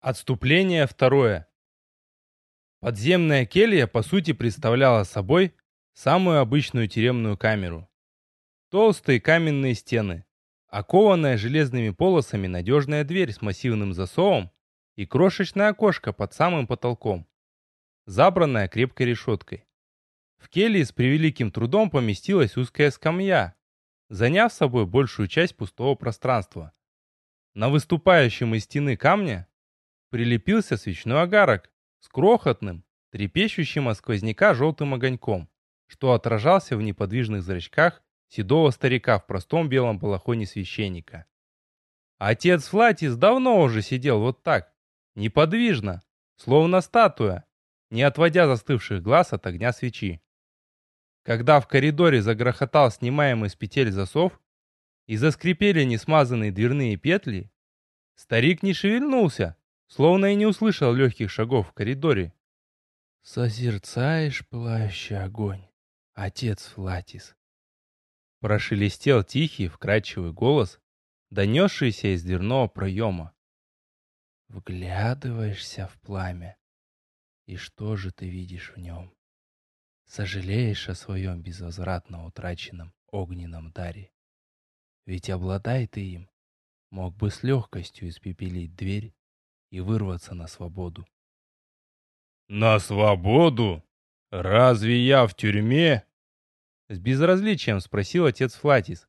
Отступление второе. Подземная келья по сути представляла собой самую обычную тюремную камеру. Толстые каменные стены, окованная железными полосами надежная дверь с массивным засовом и крошечное окошко под самым потолком, забранное крепкой решеткой. В келье с превеликим трудом поместилась узкая скамья, заняв собой большую часть пустого пространства. На выступающем из стены камня прилепился свечной огарок с крохотным, трепещущим от сквозняка желтым огоньком, что отражался в неподвижных зрачках седого старика в простом белом балахоне священника. Отец Флатис давно уже сидел вот так, неподвижно, словно статуя, не отводя застывших глаз от огня свечи. Когда в коридоре загрохотал снимаемый с петель засов и заскрипели несмазанные дверные петли, старик не шевельнулся, словно и не услышал легких шагов в коридоре. «Созерцаешь пылающий огонь, отец Флатис?» Прошелестел тихий, вкрадчивый голос, донесшийся из дверного проема. «Вглядываешься в пламя, и что же ты видишь в нем? Сожалеешь о своем безвозвратно утраченном огненном даре? Ведь обладай ты им, мог бы с легкостью испепелить дверь и вырваться на свободу. «На свободу? Разве я в тюрьме?» С безразличием спросил отец Флатис.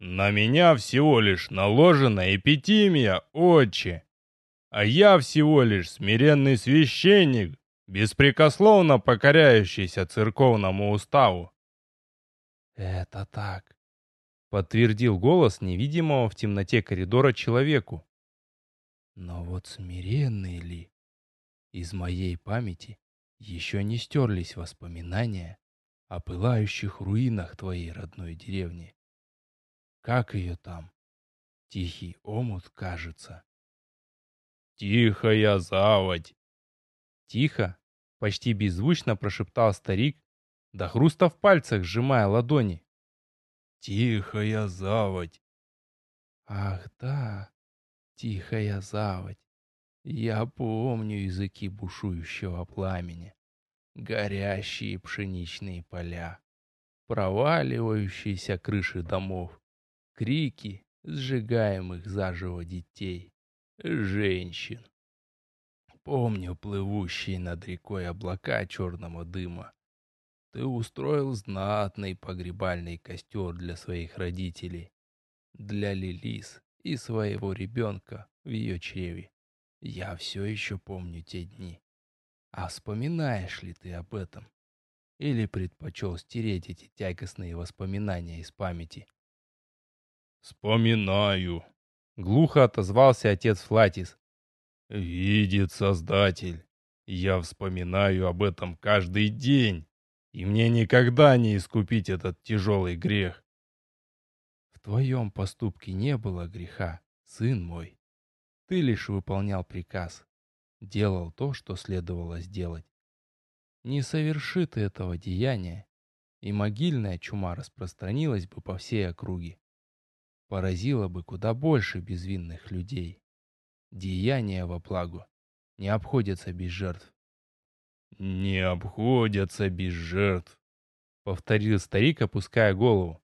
«На меня всего лишь наложена эпитимия, отче, а я всего лишь смиренный священник, беспрекословно покоряющийся церковному уставу». «Это так», — подтвердил голос невидимого в темноте коридора человеку, но вот смиренный ли? Из моей памяти еще не стерлись воспоминания о пылающих руинах твоей родной деревни. Как ее там? Тихий омут, кажется. Тихая заводь. Тихо, почти беззвучно прошептал старик, до хруста в пальцах сжимая ладони. Тихая заводь. Ах да, Тихая заводь. Я помню языки бушующего пламени. Горящие пшеничные поля. Проваливающиеся крыши домов. Крики сжигаемых заживо детей. Женщин. Помню плывущие над рекой облака черного дыма. Ты устроил знатный погребальный костер для своих родителей. Для Лилис и своего ребенка в ее чреве. Я все еще помню те дни. А вспоминаешь ли ты об этом? Или предпочел стереть эти тягостные воспоминания из памяти? «Вспоминаю», — глухо отозвался отец Флатис. «Видит Создатель. Я вспоминаю об этом каждый день, и мне никогда не искупить этот тяжелый грех твоем поступке не было греха, сын мой. Ты лишь выполнял приказ, делал то, что следовало сделать. Не соверши ты этого деяния, и могильная чума распространилась бы по всей округе. Поразила бы куда больше безвинных людей. Деяния во благо не обходятся без жертв. «Не обходятся без жертв», — повторил старик, опуская голову.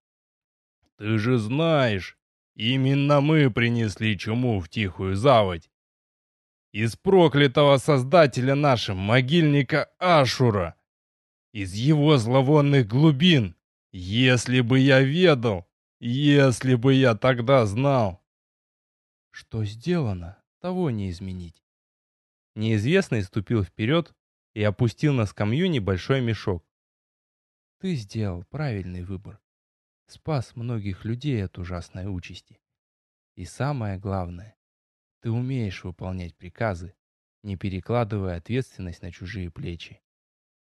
Ты же знаешь, именно мы принесли чуму в тихую заводь. Из проклятого создателя нашим могильника Ашура. Из его зловонных глубин. Если бы я ведал, если бы я тогда знал. Что сделано, того не изменить. Неизвестный ступил вперед и опустил на скамью небольшой мешок. Ты сделал правильный выбор спас многих людей от ужасной участи. И самое главное, ты умеешь выполнять приказы, не перекладывая ответственность на чужие плечи.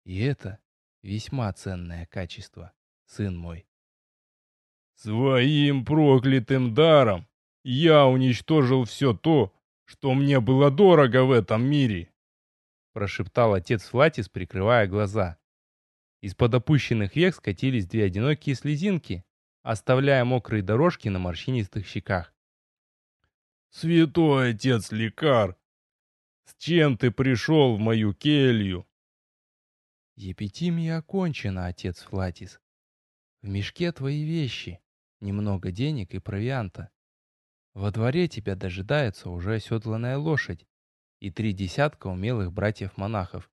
И это весьма ценное качество, сын мой. Своим проклятым даром я уничтожил все то, что мне было дорого в этом мире, прошептал отец Флатис, прикрывая глаза. Из-под опущенных век скатились две одинокие слезинки, оставляя мокрые дорожки на морщинистых щеках. «Святой отец Лекар, С чем ты пришел в мою келью?» «Епитимия окончена, отец Флатис. В мешке твои вещи, немного денег и провианта. Во дворе тебя дожидается уже оседланная лошадь и три десятка умелых братьев-монахов.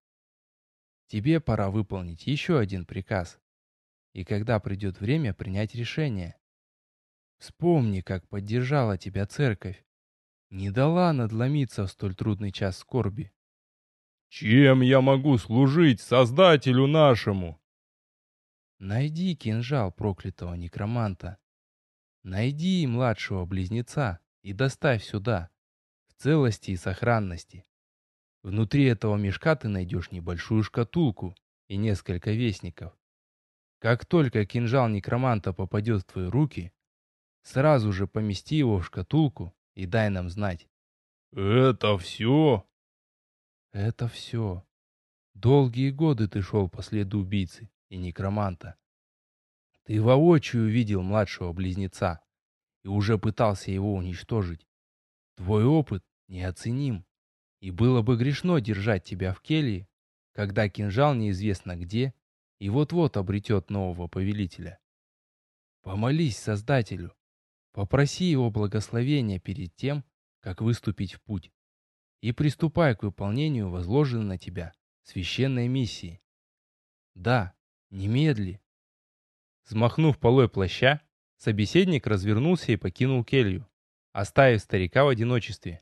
Тебе пора выполнить еще один приказ. И когда придет время принять решение. Вспомни, как поддержала тебя церковь. Не дала надломиться в столь трудный час скорби. «Чем я могу служить Создателю нашему?» Найди кинжал проклятого некроманта. Найди младшего близнеца и доставь сюда, в целости и сохранности. Внутри этого мешка ты найдешь небольшую шкатулку и несколько вестников. Как только кинжал некроманта попадет в твои руки, сразу же помести его в шкатулку и дай нам знать. «Это все?» «Это все. Долгие годы ты шел по следу убийцы и некроманта. Ты воочию видел младшего близнеца и уже пытался его уничтожить. Твой опыт неоценим, и было бы грешно держать тебя в келье, когда кинжал неизвестно где и вот-вот обретет нового повелителя. Помолись Создателю, Попроси его благословения перед тем, как выступить в путь, и приступай к выполнению возложенной на тебя священной миссии. Да, немедли. Взмахнув полой плаща, собеседник развернулся и покинул келью, оставив старика в одиночестве.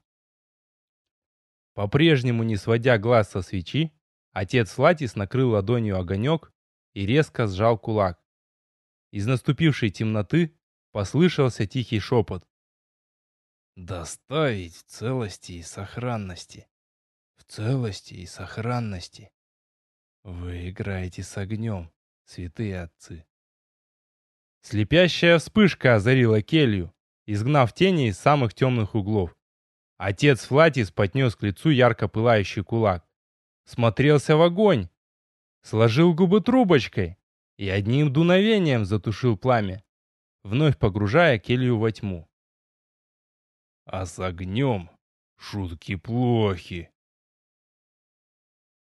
По-прежнему не сводя глаз со свечи, отец Латис накрыл ладонью огонек и резко сжал кулак. Из наступившей темноты Послышался тихий шепот. «Доставить в целости и сохранности. В целости и сохранности. Вы играете с огнем, святые отцы». Слепящая вспышка озарила келью, изгнав тени из самых темных углов. Отец Флатис поднес к лицу ярко пылающий кулак. Смотрелся в огонь. Сложил губы трубочкой и одним дуновением затушил пламя вновь погружая келью во тьму. «А с огнем шутки плохи»,